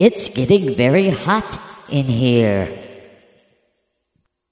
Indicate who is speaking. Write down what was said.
Speaker 1: It's getting very hot in here.